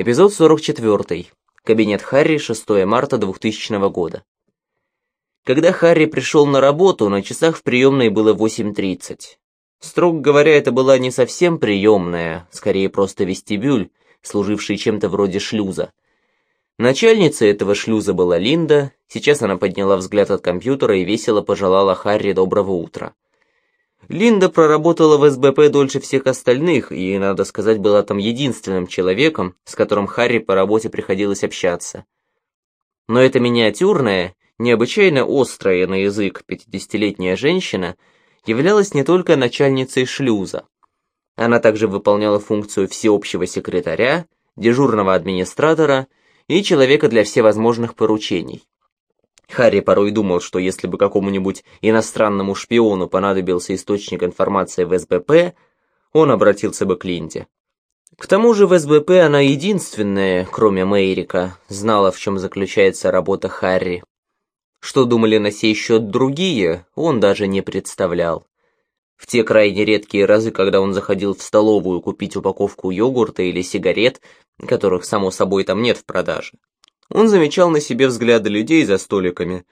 Эпизод 44. Кабинет Харри, 6 марта 2000 года. Когда Харри пришел на работу, на часах в приемной было 8.30. Строго говоря, это была не совсем приемная, скорее просто вестибюль, служивший чем-то вроде шлюза. Начальницей этого шлюза была Линда, сейчас она подняла взгляд от компьютера и весело пожелала Харри доброго утра. Линда проработала в СБП дольше всех остальных и, надо сказать, была там единственным человеком, с которым Харри по работе приходилось общаться. Но эта миниатюрная, необычайно острая на язык пятидесятилетняя женщина являлась не только начальницей шлюза. Она также выполняла функцию всеобщего секретаря, дежурного администратора и человека для всевозможных поручений. Харри порой думал, что если бы какому-нибудь иностранному шпиону понадобился источник информации в СБП, он обратился бы к Линде. К тому же в СБП она единственная, кроме Мейрика, знала, в чем заключается работа Харри. Что думали на сей счет другие, он даже не представлял. В те крайне редкие разы, когда он заходил в столовую купить упаковку йогурта или сигарет, которых, само собой, там нет в продаже, он замечал на себе взгляды людей за столиками,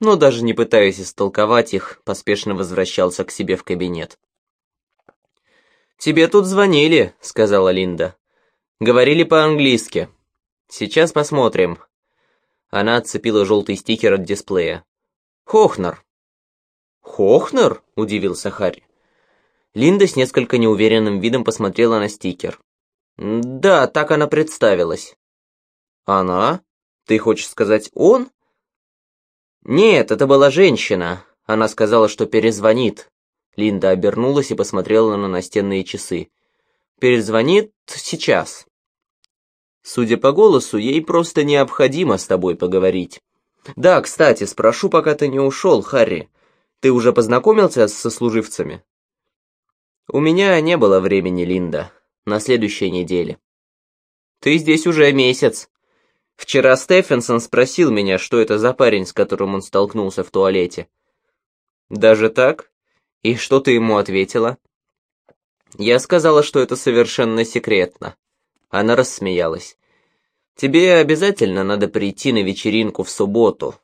но даже не пытаясь истолковать их, поспешно возвращался к себе в кабинет. «Тебе тут звонили», — сказала Линда. «Говорили по-английски. Сейчас посмотрим». Она отцепила желтый стикер от дисплея. «Хохнер». «Хохнер?» — удивился Харри. Линда с несколько неуверенным видом посмотрела на стикер. «Да, так она представилась». «Она?» Ты хочешь сказать «он»?» «Нет, это была женщина. Она сказала, что перезвонит». Линда обернулась и посмотрела на настенные часы. «Перезвонит сейчас». «Судя по голосу, ей просто необходимо с тобой поговорить». «Да, кстати, спрошу, пока ты не ушел, Харри. Ты уже познакомился с сослуживцами?» «У меня не было времени, Линда. На следующей неделе». «Ты здесь уже месяц», Вчера Стефенсон спросил меня, что это за парень, с которым он столкнулся в туалете. Даже так? И что ты ему ответила? Я сказала, что это совершенно секретно. Она рассмеялась. Тебе обязательно надо прийти на вечеринку в субботу.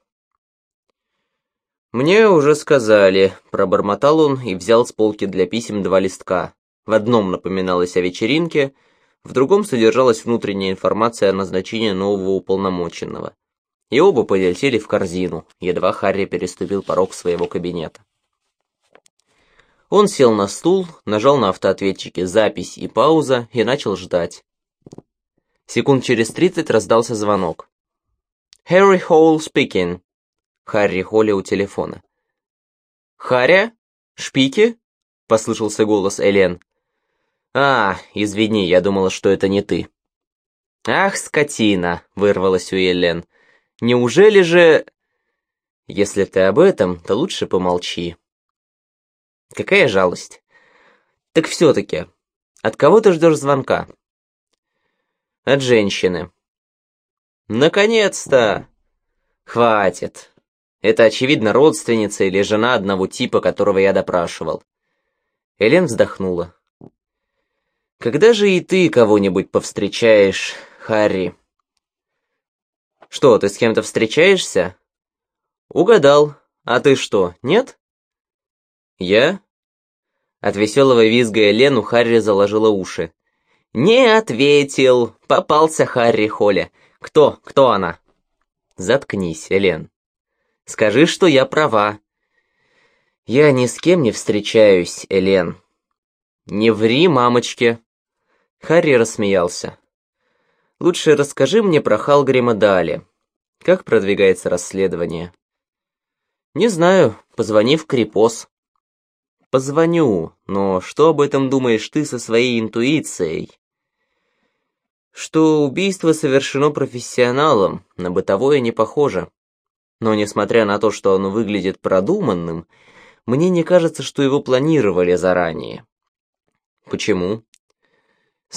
Мне уже сказали, пробормотал он и взял с полки для писем два листка. В одном напоминалось о вечеринке, в другом содержалась внутренняя информация о назначении нового уполномоченного. И оба полетели в корзину, едва Харри переступил порог своего кабинета. Он сел на стул, нажал на автоответчике «Запись» и «Пауза» и начал ждать. Секунд через тридцать раздался звонок. «Harry Холл speaking». Харри Холли у телефона. «Харя? Шпики?» — послышался голос Элен. «А, извини, я думала, что это не ты». «Ах, скотина!» — вырвалась у Елен. «Неужели же...» «Если ты об этом, то лучше помолчи». «Какая жалость!» «Так все-таки, от кого ты ждешь звонка?» «От женщины». «Наконец-то!» «Хватит. Это, очевидно, родственница или жена одного типа, которого я допрашивал». Элен вздохнула. Когда же и ты кого-нибудь повстречаешь, Харри? Что, ты с кем-то встречаешься? Угадал. А ты что, нет? Я? От веселого визга Элен у Харри заложила уши. «Не ответил! Попался Харри Холля. Кто? Кто она?» «Заткнись, Элен. Скажи, что я права». «Я ни с кем не встречаюсь, Элен». «Не ври, мамочке», Харри рассмеялся. «Лучше расскажи мне про Халгрима Дали. Как продвигается расследование?» «Не знаю. Позвони в Крипос». «Позвоню, но что об этом думаешь ты со своей интуицией?» «Что убийство совершено профессионалом, на бытовое не похоже. Но несмотря на то, что оно выглядит продуманным, мне не кажется, что его планировали заранее». «Почему?»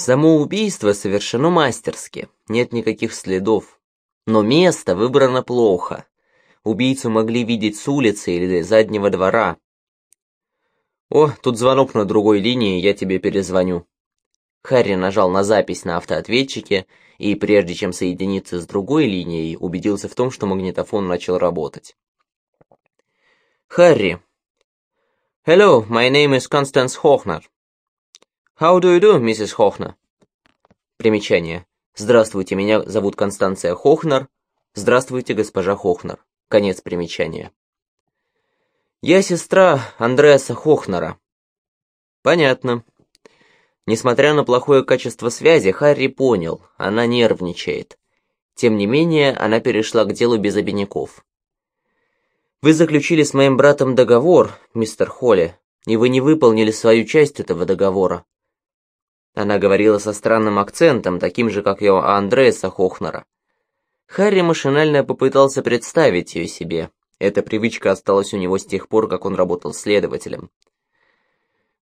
Само убийство совершено мастерски, нет никаких следов. Но место выбрано плохо. Убийцу могли видеть с улицы или заднего двора. О, тут звонок на другой линии, я тебе перезвоню. Харри нажал на запись на автоответчике и, прежде чем соединиться с другой линией, убедился в том, что магнитофон начал работать. Харри. Hello, my name is Constance Hochner. How do you do, Mrs. Hochner? Примечание. Здравствуйте, меня зовут Констанция Хохнер. Здравствуйте, госпожа Хохнер. Конец примечания. Я сестра Андреаса Хохнера. Понятно. Несмотря на плохое качество связи, Харри понял, она нервничает. Тем не менее, она перешла к делу без обиняков. «Вы заключили с моим братом договор, мистер Холли, и вы не выполнили свою часть этого договора». Она говорила со странным акцентом, таким же, как и у Андреаса Хохнера. Харри машинально попытался представить ее себе. Эта привычка осталась у него с тех пор, как он работал следователем.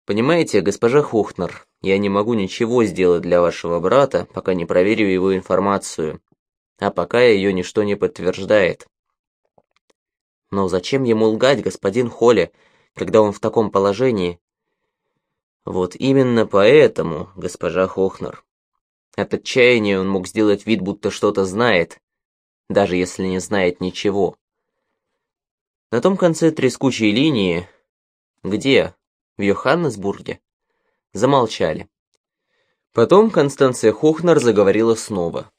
Понимаете, госпожа Хухнер, я не могу ничего сделать для вашего брата, пока не проверю его информацию, а пока ее ничто не подтверждает. Но зачем ему лгать, господин Холли, когда он в таком положении? Вот именно поэтому, госпожа Хохнер. От отчаяния он мог сделать вид, будто что-то знает, даже если не знает ничего. На том конце трескучей линии... Где? в Йоханнесбурге, замолчали. Потом Констанция Хохнер заговорила снова.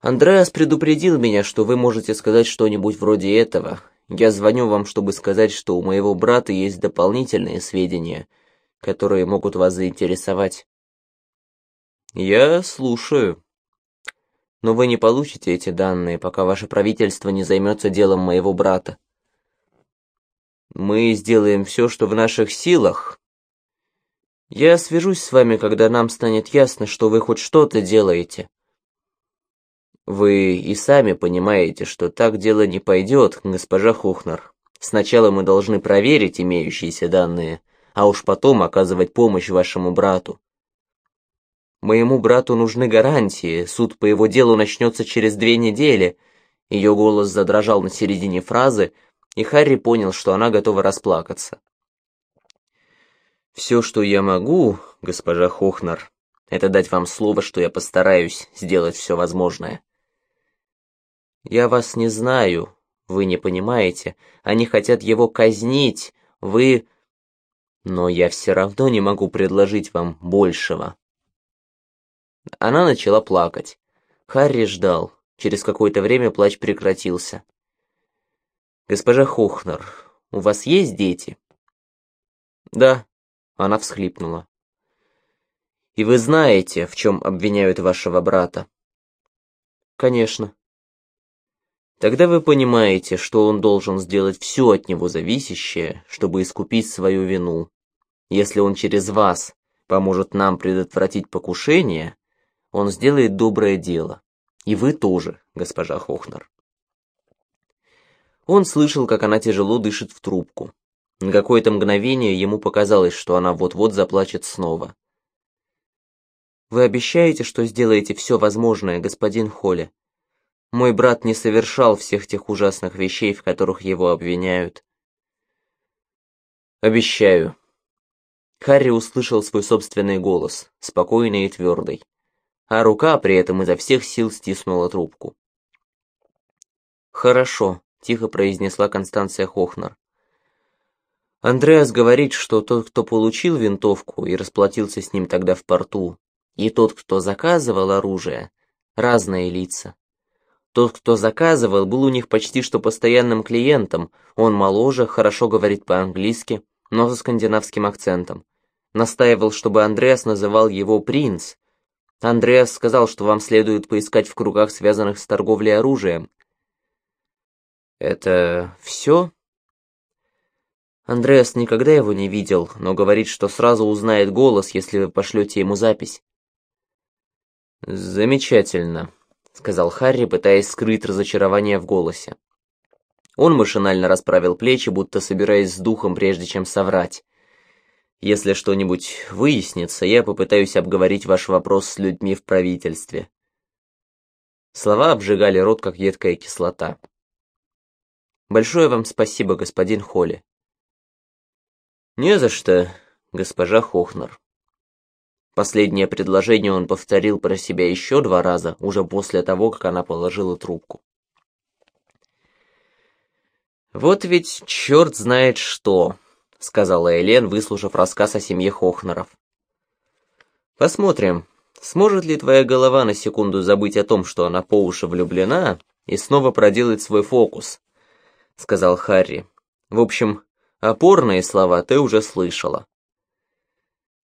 «Андреас предупредил меня, что вы можете сказать что-нибудь вроде этого. Я звоню вам, чтобы сказать, что у моего брата есть дополнительные сведения, которые могут вас заинтересовать». «Я слушаю», но вы не получите эти данные, пока ваше правительство не займется делом моего брата. Мы сделаем все, что в наших силах. Я свяжусь с вами, когда нам станет ясно, что вы хоть что-то делаете. Вы и сами понимаете, что так дело не пойдет, госпожа Хухнер. Сначала мы должны проверить имеющиеся данные, а уж потом оказывать помощь вашему брату. Моему брату нужны гарантии, суд по его делу начнется через две недели. Ее голос задрожал на середине фразы, и Харри понял, что она готова расплакаться. «Все, что я могу, госпожа Хохнер, это дать вам слово, что я постараюсь сделать все возможное. Я вас не знаю, вы не понимаете, они хотят его казнить, вы... Но я все равно не могу предложить вам большего». Она начала плакать. Харри ждал. Через какое-то время плач прекратился. «Госпожа Хохнер, у вас есть дети?» «Да», — она всхлипнула. «И вы знаете, в чем обвиняют вашего брата?» «Конечно». «Тогда вы понимаете, что он должен сделать все от него зависящее, чтобы искупить свою вину. Если он через вас поможет нам предотвратить покушение, он сделает доброе дело. И вы тоже, госпожа Хохнер». Он слышал, как она тяжело дышит в трубку. На какое-то мгновение ему показалось, что она вот-вот заплачет снова. «Вы обещаете, что сделаете все возможное, господин Холли? Мой брат не совершал всех тех ужасных вещей, в которых его обвиняют». «Обещаю». Харри услышал свой собственный голос, спокойный и твердый, а рука при этом изо всех сил стиснула трубку. «Хорошо», тихо произнесла Констанция Хохнер. Андреас говорит, что тот, кто получил винтовку и расплатился с ним тогда в порту, и тот, кто заказывал оружие, разные лица. Тот, кто заказывал, был у них почти что постоянным клиентом, он моложе, хорошо говорит по-английски, но со скандинавским акцентом. Настаивал, чтобы Андреас называл его «принц». Андреас сказал, что вам следует поискать в кругах, связанных с торговлей оружием, «Это все?» Андреас никогда его не видел, но говорит, что сразу узнает голос, если вы пошлете ему запись. «Замечательно», — сказал Харри, пытаясь скрыть разочарование в голосе. Он машинально расправил плечи, будто собираясь с духом, прежде чем соврать. «Если что-нибудь выяснится, я попытаюсь обговорить ваш вопрос с людьми в правительстве». Слова обжигали рот, как едкая кислота. Большое вам спасибо, господин Холли. Не за что, госпожа Хохнер. Последнее предложение он повторил про себя еще два раза, уже после того, как она положила трубку. «Вот ведь черт знает что», — сказала Элен, выслушав рассказ о семье Хохнеров. «Посмотрим, сможет ли твоя голова на секунду забыть о том, что она по уши влюблена, и снова проделать свой фокус», — сказал Харри. «В общем, опорные слова ты уже слышала».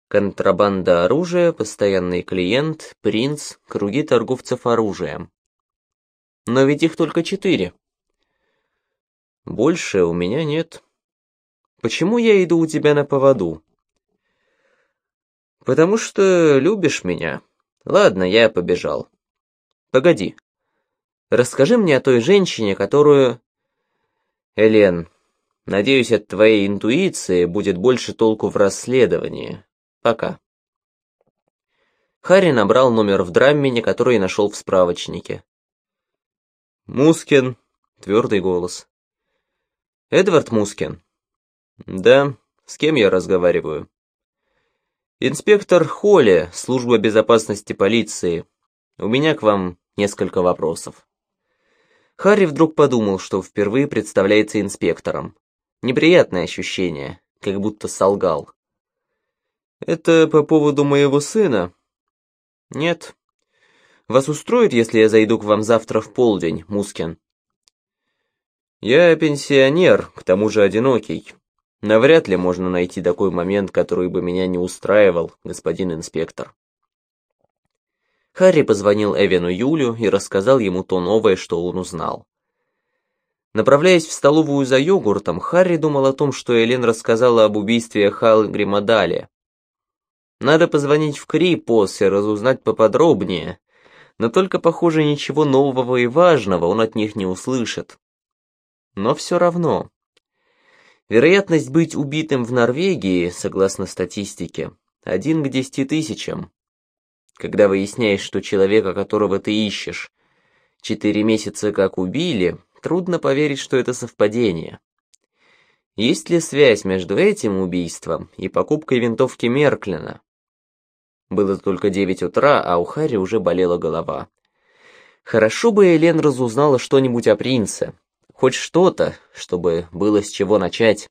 Контрабанда оружия, постоянный клиент, принц, круги торговцев оружием. Но ведь их только четыре. Больше у меня нет. Почему я иду у тебя на поводу? Потому что любишь меня. Ладно, я побежал. Погоди. Расскажи мне о той женщине, которую... Элен, надеюсь, от твоей интуиции будет больше толку в расследовании. Пока. Харри набрал номер в Драммине, который нашел в справочнике. «Мускин», — твердый голос. «Эдвард Мускин?» «Да, с кем я разговариваю?» «Инспектор Холли, служба безопасности полиции. У меня к вам несколько вопросов». Харри вдруг подумал, что впервые представляется инспектором. Неприятное ощущение, как будто солгал. «Это по поводу моего сына?» «Нет. Вас устроит, если я зайду к вам завтра в полдень, Мускин?» «Я пенсионер, к тому же одинокий. Навряд ли можно найти такой момент, который бы меня не устраивал, господин инспектор». Харри позвонил Эвену Юлю и рассказал ему то новое, что он узнал. Направляясь в столовую за йогуртом, Харри думал о том, что Элен рассказала об убийстве Хал Гримадали. Надо позвонить в Крипос и разузнать поподробнее, но только, похоже, ничего нового и важного он от них не услышит. Но все равно. Вероятность быть убитым в Норвегии, согласно статистике, один к десяти тысячам. Когда выясняешь, что человека, которого ты ищешь, четыре месяца как убили, трудно поверить, что это совпадение. Есть ли связь между этим убийством и покупкой винтовки Мерклина? Было только девять утра, а у Харри уже болела голова. Хорошо бы Элен разузнала что-нибудь о принце. Хоть что-то, чтобы было с чего начать.